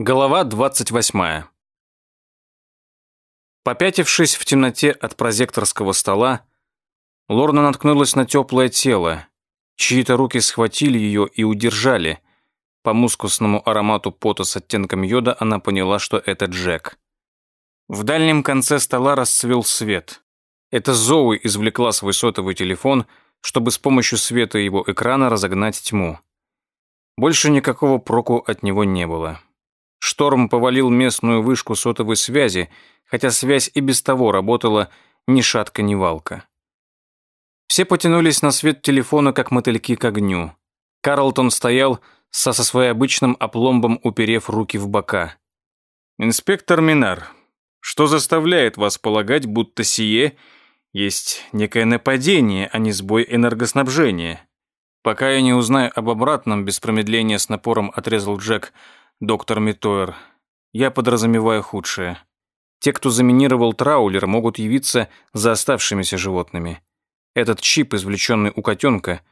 Голова 28. Попятившись в темноте от прозекторского стола, Лорна наткнулась на теплое тело. Чьи-то руки схватили ее и удержали. По мускусному аромату пота с оттенком йода она поняла, что это Джек. В дальнем конце стола расцвел свет. Это Зоуи извлекла свой сотовый телефон, чтобы с помощью света его экрана разогнать тьму. Больше никакого проку от него не было. Шторм повалил местную вышку сотовой связи, хотя связь и без того работала ни шатка, ни валка. Все потянулись на свет телефона, как мотыльки к огню. Карлтон стоял со, со своим обычным опломбом, уперев руки в бока. «Инспектор Минар, что заставляет вас полагать, будто сие есть некое нападение, а не сбой энергоснабжения?» «Пока я не узнаю об обратном, без промедления с напором отрезал Джек, доктор Митоер. Я подразумеваю худшее. Те, кто заминировал траулер, могут явиться за оставшимися животными. Этот чип, извлеченный у котенка,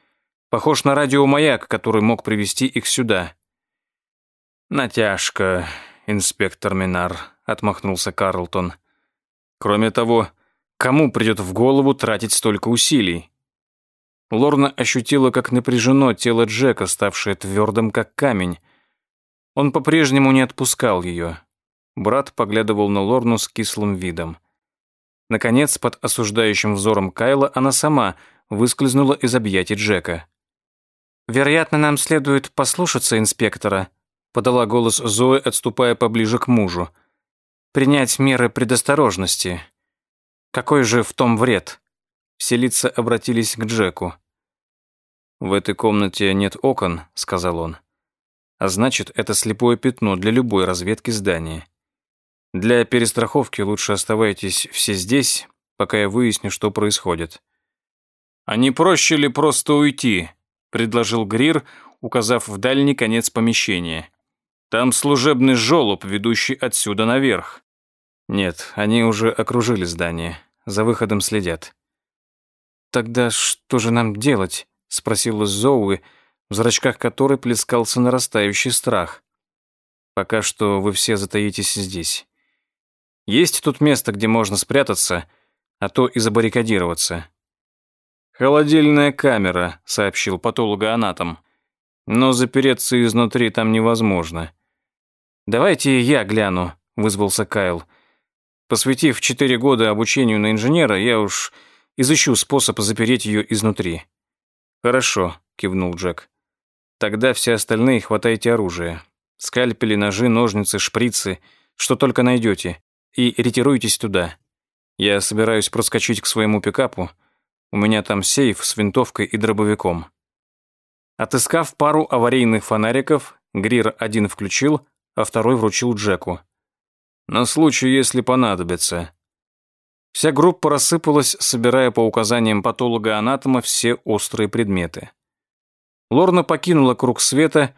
похож на радиомаяк, который мог привести их сюда. «Натяжка, инспектор Минар», — отмахнулся Карлтон. «Кроме того, кому придет в голову тратить столько усилий?» Лорна ощутила, как напряжено тело Джека, ставшее твердым, как камень. Он по-прежнему не отпускал ее. Брат поглядывал на Лорну с кислым видом. Наконец, под осуждающим взором Кайла, она сама выскользнула из объятий Джека. «Вероятно, нам следует послушаться инспектора», подала голос Зои, отступая поближе к мужу. «Принять меры предосторожности. Какой же в том вред?» Все лица обратились к Джеку. «В этой комнате нет окон», — сказал он. «А значит, это слепое пятно для любой разведки здания. Для перестраховки лучше оставайтесь все здесь, пока я выясню, что происходит». «А не проще ли просто уйти?» — предложил Грир, указав в дальний конец помещения. «Там служебный желоб, ведущий отсюда наверх». «Нет, они уже окружили здание. За выходом следят». «Тогда что же нам делать?» — спросила Зоуи, в зрачках которой плескался нарастающий страх. «Пока что вы все затаитесь здесь. Есть тут место, где можно спрятаться, а то и забаррикадироваться». «Холодильная камера», — сообщил патологоанатом. «Но запереться изнутри там невозможно». «Давайте я гляну», — вызвался Кайл. «Посвятив четыре года обучению на инженера, я уж Изыщу способ запереть ее изнутри». «Хорошо», — кивнул Джек. «Тогда все остальные хватайте оружие. Скальпели, ножи, ножницы, шприцы, что только найдете, и ретируйтесь туда. Я собираюсь проскочить к своему пикапу. У меня там сейф с винтовкой и дробовиком». Отыскав пару аварийных фонариков, Грир один включил, а второй вручил Джеку. «На случай, если понадобится», Вся группа рассыпалась, собирая по указаниям патолога-анатома все острые предметы. Лорна покинула круг света,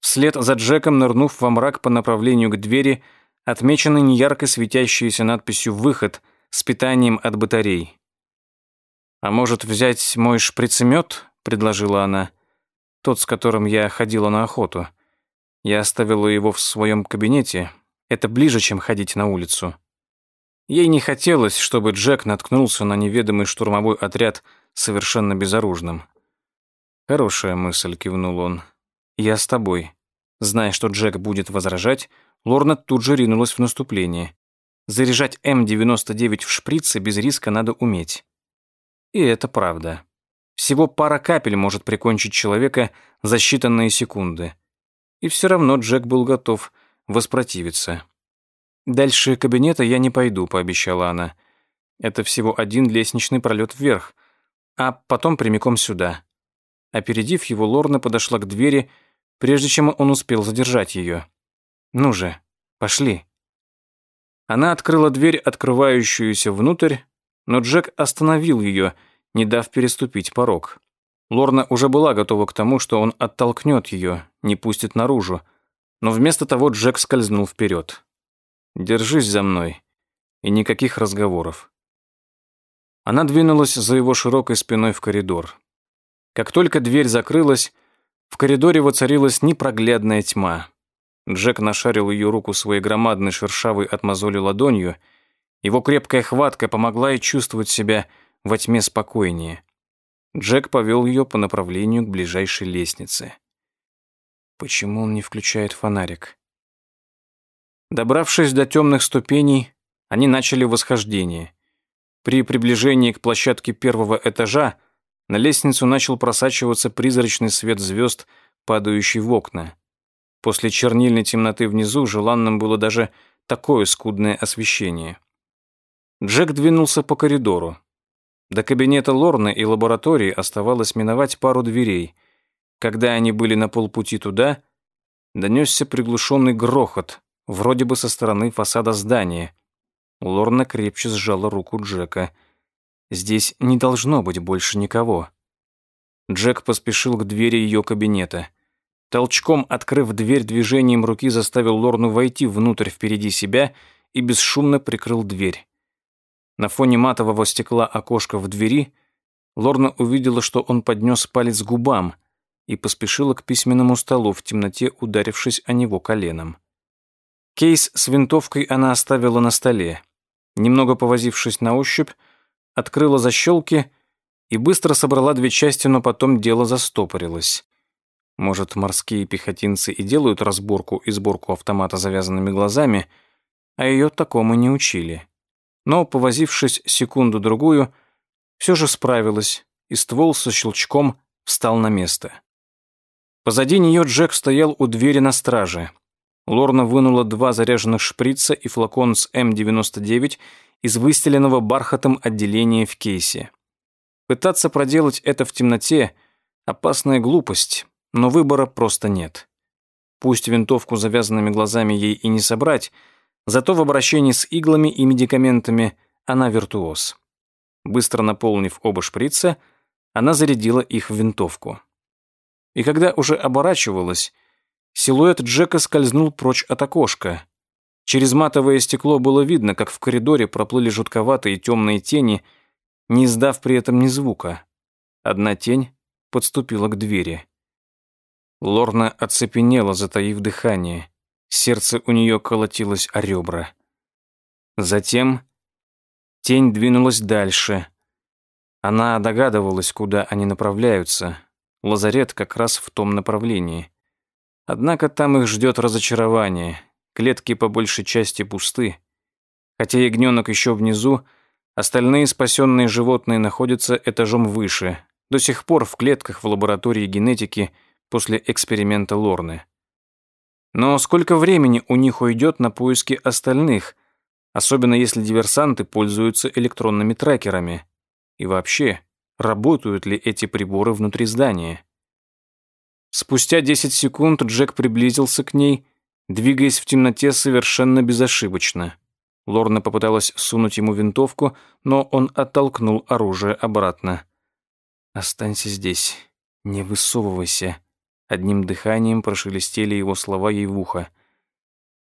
вслед за Джеком нырнув во мрак по направлению к двери, отмеченной неярко светящейся надписью «Выход» с питанием от батарей. «А может, взять мой шприцемет?» — предложила она. «Тот, с которым я ходила на охоту. Я оставила его в своем кабинете. Это ближе, чем ходить на улицу». Ей не хотелось, чтобы Джек наткнулся на неведомый штурмовой отряд совершенно безоружным. «Хорошая мысль», — кивнул он. «Я с тобой». Зная, что Джек будет возражать, Лорна тут же ринулась в наступление. Заряжать М-99 в шприце без риска надо уметь. И это правда. Всего пара капель может прикончить человека за считанные секунды. И все равно Джек был готов воспротивиться. «Дальше кабинета я не пойду», — пообещала она. «Это всего один лестничный пролет вверх, а потом прямиком сюда». Опередив его, Лорна подошла к двери, прежде чем он успел задержать ее. «Ну же, пошли». Она открыла дверь, открывающуюся внутрь, но Джек остановил ее, не дав переступить порог. Лорна уже была готова к тому, что он оттолкнет ее, не пустит наружу, но вместо того Джек скользнул вперед. Держись за мной. И никаких разговоров. Она двинулась за его широкой спиной в коридор. Как только дверь закрылась, в коридоре воцарилась непроглядная тьма. Джек нашарил ее руку своей громадной шершавой от мозоли ладонью. Его крепкая хватка помогла ей чувствовать себя во тьме спокойнее. Джек повел ее по направлению к ближайшей лестнице. Почему он не включает фонарик? Добравшись до темных ступеней, они начали восхождение. При приближении к площадке первого этажа на лестницу начал просачиваться призрачный свет звезд, падающий в окна. После чернильной темноты внизу желанным было даже такое скудное освещение. Джек двинулся по коридору. До кабинета Лорны и лаборатории оставалось миновать пару дверей. Когда они были на полпути туда, донесся приглушенный грохот, вроде бы со стороны фасада здания. Лорна крепче сжала руку Джека. Здесь не должно быть больше никого. Джек поспешил к двери ее кабинета. Толчком открыв дверь движением руки заставил Лорну войти внутрь впереди себя и бесшумно прикрыл дверь. На фоне матового стекла окошка в двери Лорна увидела, что он поднес палец к губам и поспешила к письменному столу в темноте, ударившись о него коленом. Кейс с винтовкой она оставила на столе. Немного повозившись на ощупь, открыла защелки и быстро собрала две части, но потом дело застопорилось. Может, морские пехотинцы и делают разборку и сборку автомата завязанными глазами, а ее такому не учили. Но, повозившись секунду-другую, все же справилась, и ствол со щелчком встал на место. Позади нее Джек стоял у двери на страже. Лорна вынула два заряженных шприца и флакон с М-99 из выстеленного бархатом отделения в кейсе. Пытаться проделать это в темноте – опасная глупость, но выбора просто нет. Пусть винтовку завязанными глазами ей и не собрать, зато в обращении с иглами и медикаментами она виртуоз. Быстро наполнив оба шприца, она зарядила их в винтовку. И когда уже оборачивалась, Силуэт Джека скользнул прочь от окошка. Через матовое стекло было видно, как в коридоре проплыли жутковатые темные тени, не издав при этом ни звука. Одна тень подступила к двери. Лорна оцепенела, затаив дыхание. Сердце у нее колотилось о ребра. Затем тень двинулась дальше. Она догадывалась, куда они направляются. Лазарет как раз в том направлении. Однако там их ждет разочарование. Клетки по большей части пусты. Хотя ягненок еще внизу, остальные спасенные животные находятся этажом выше, до сих пор в клетках в лаборатории генетики после эксперимента Лорны. Но сколько времени у них уйдет на поиски остальных, особенно если диверсанты пользуются электронными трекерами? И вообще, работают ли эти приборы внутри здания? Спустя 10 секунд Джек приблизился к ней, двигаясь в темноте совершенно безошибочно. Лорна попыталась сунуть ему винтовку, но он оттолкнул оружие обратно. «Останься здесь, не высовывайся», — одним дыханием прошелестели его слова ей в ухо.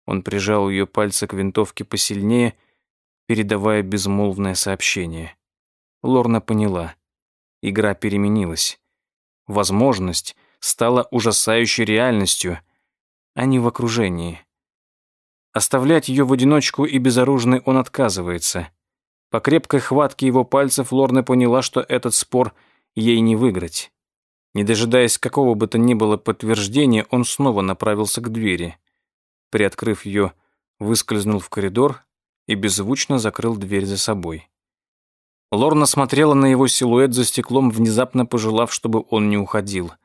Он прижал ее пальцы к винтовке посильнее, передавая безмолвное сообщение. Лорна поняла. Игра переменилась. Возможность — стала ужасающей реальностью, а не в окружении. Оставлять ее в одиночку и безоружной он отказывается. По крепкой хватке его пальцев Лорна поняла, что этот спор ей не выиграть. Не дожидаясь какого бы то ни было подтверждения, он снова направился к двери. Приоткрыв ее, выскользнул в коридор и беззвучно закрыл дверь за собой. Лорна смотрела на его силуэт за стеклом, внезапно пожелав, чтобы он не уходил —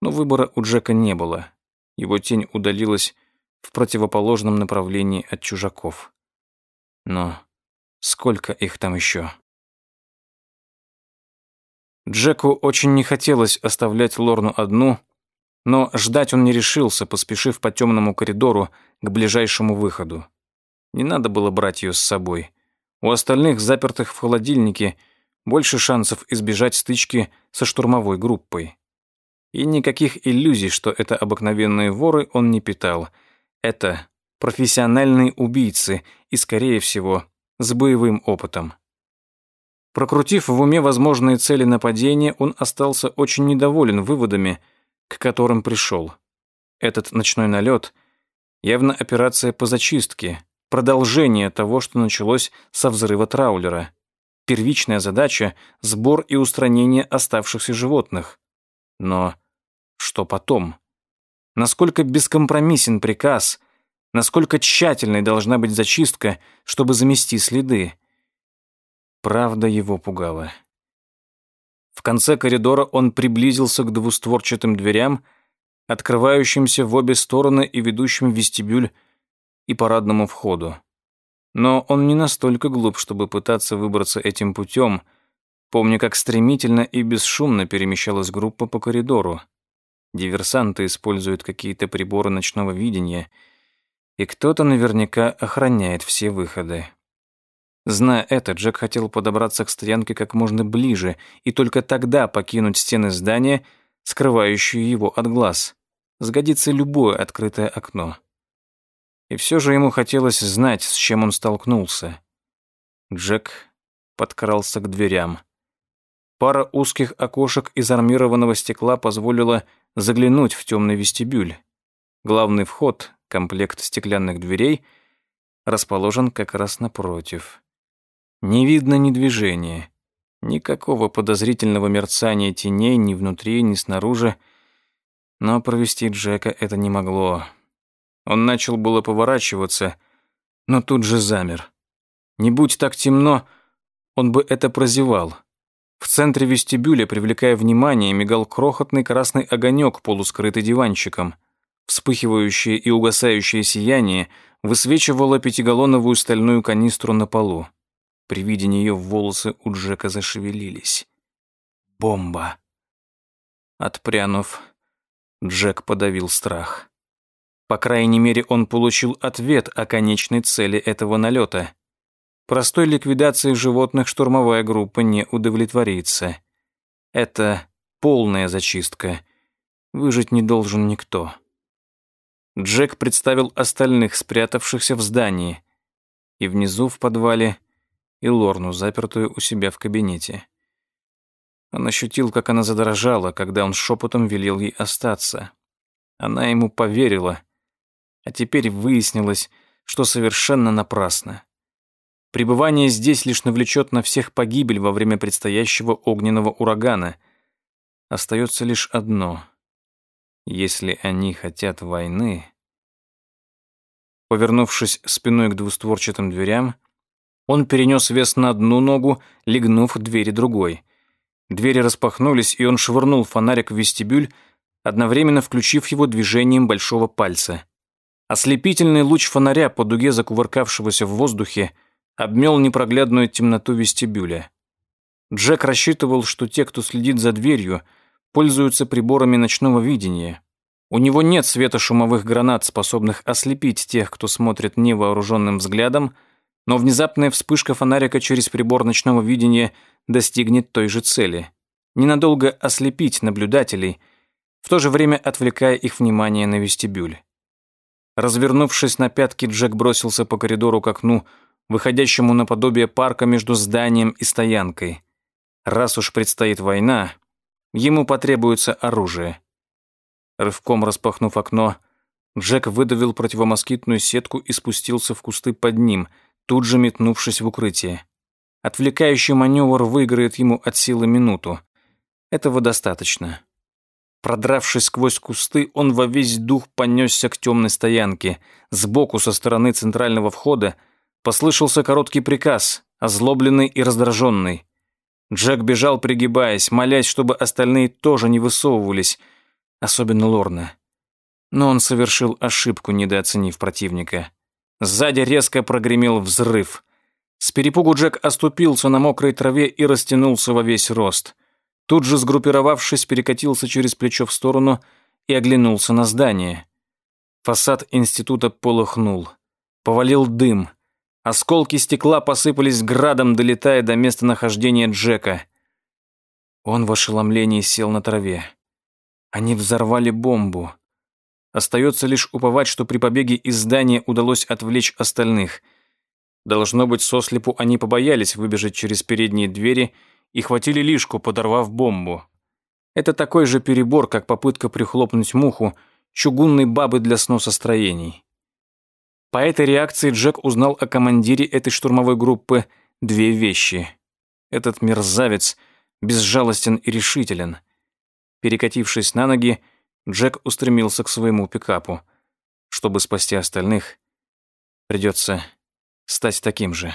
но выбора у Джека не было. Его тень удалилась в противоположном направлении от чужаков. Но сколько их там еще? Джеку очень не хотелось оставлять Лорну одну, но ждать он не решился, поспешив по темному коридору к ближайшему выходу. Не надо было брать ее с собой. У остальных, запертых в холодильнике, больше шансов избежать стычки со штурмовой группой. И никаких иллюзий, что это обыкновенные воры, он не питал. Это профессиональные убийцы и, скорее всего, с боевым опытом. Прокрутив в уме возможные цели нападения, он остался очень недоволен выводами, к которым пришел. Этот ночной налет Явно операция по зачистке, продолжение того, что началось со взрыва траулера. Первичная задача — сбор и устранение оставшихся животных. Но что потом? Насколько бескомпромиссен приказ, насколько тщательной должна быть зачистка, чтобы замести следы? Правда его пугала. В конце коридора он приблизился к двустворчатым дверям, открывающимся в обе стороны и ведущим в вестибюль и парадному входу. Но он не настолько глуп, чтобы пытаться выбраться этим путем, помня, как стремительно и бесшумно перемещалась группа по коридору. Диверсанты используют какие-то приборы ночного видения, и кто-то наверняка охраняет все выходы. Зная это, Джек хотел подобраться к стоянке как можно ближе и только тогда покинуть стены здания, скрывающие его от глаз. Сгодится любое открытое окно. И все же ему хотелось знать, с чем он столкнулся. Джек подкрался к дверям. Пара узких окошек из армированного стекла позволила заглянуть в темный вестибюль. Главный вход, комплект стеклянных дверей, расположен как раз напротив. Не видно ни движения, никакого подозрительного мерцания теней ни внутри, ни снаружи, но провести Джека это не могло. Он начал было поворачиваться, но тут же замер. Не будь так темно, он бы это прозевал. В центре вестибюля, привлекая внимание, мигал крохотный красный огонек, полускрытый диванчиком. Вспыхивающее и угасающее сияние высвечивало пятигаллоновую стальную канистру на полу. При виде нее волосы у Джека зашевелились. Бомба. Отпрянув, Джек подавил страх. По крайней мере, он получил ответ о конечной цели этого налета. Простой ликвидацией животных штурмовая группа не удовлетворится. Это полная зачистка. Выжить не должен никто. Джек представил остальных, спрятавшихся в здании. И внизу в подвале и Лорну, запертую у себя в кабинете. Он ощутил, как она задрожала, когда он шепотом велел ей остаться. Она ему поверила, а теперь выяснилось, что совершенно напрасно. Пребывание здесь лишь навлечет на всех погибель во время предстоящего огненного урагана. Остается лишь одно. Если они хотят войны... Повернувшись спиной к двустворчатым дверям, он перенес вес на одну ногу, легнув двери другой. Двери распахнулись, и он швырнул фонарик в вестибюль, одновременно включив его движением большого пальца. Ослепительный луч фонаря по дуге закувыркавшегося в воздухе обмел непроглядную темноту вестибюля. Джек рассчитывал, что те, кто следит за дверью, пользуются приборами ночного видения. У него нет светошумовых гранат, способных ослепить тех, кто смотрит невооруженным взглядом, но внезапная вспышка фонарика через прибор ночного видения достигнет той же цели. Ненадолго ослепить наблюдателей, в то же время отвлекая их внимание на вестибюль. Развернувшись на пятки, Джек бросился по коридору к окну, выходящему наподобие парка между зданием и стоянкой. Раз уж предстоит война, ему потребуется оружие. Рывком распахнув окно, Джек выдавил противомоскитную сетку и спустился в кусты под ним – тут же метнувшись в укрытие. Отвлекающий маневр выиграет ему от силы минуту. Этого достаточно. Продравшись сквозь кусты, он во весь дух понесся к темной стоянке. Сбоку, со стороны центрального входа, послышался короткий приказ, озлобленный и раздраженный. Джек бежал, пригибаясь, молясь, чтобы остальные тоже не высовывались, особенно Лорна. Но он совершил ошибку, недооценив противника. Сзади резко прогремел взрыв. С перепугу Джек оступился на мокрой траве и растянулся во весь рост. Тут же, сгруппировавшись, перекатился через плечо в сторону и оглянулся на здание. Фасад института полыхнул. Повалил дым. Осколки стекла посыпались градом, долетая до местонахождения Джека. Он в ошеломлении сел на траве. Они взорвали бомбу. Остается лишь уповать, что при побеге из здания удалось отвлечь остальных. Должно быть, сослепу они побоялись выбежать через передние двери и хватили лишку, подорвав бомбу. Это такой же перебор, как попытка прихлопнуть муху чугунной бабы для сноса строений. По этой реакции Джек узнал о командире этой штурмовой группы две вещи. Этот мерзавец безжалостен и решителен. Перекатившись на ноги, Джек устремился к своему пикапу. Чтобы спасти остальных, придется стать таким же.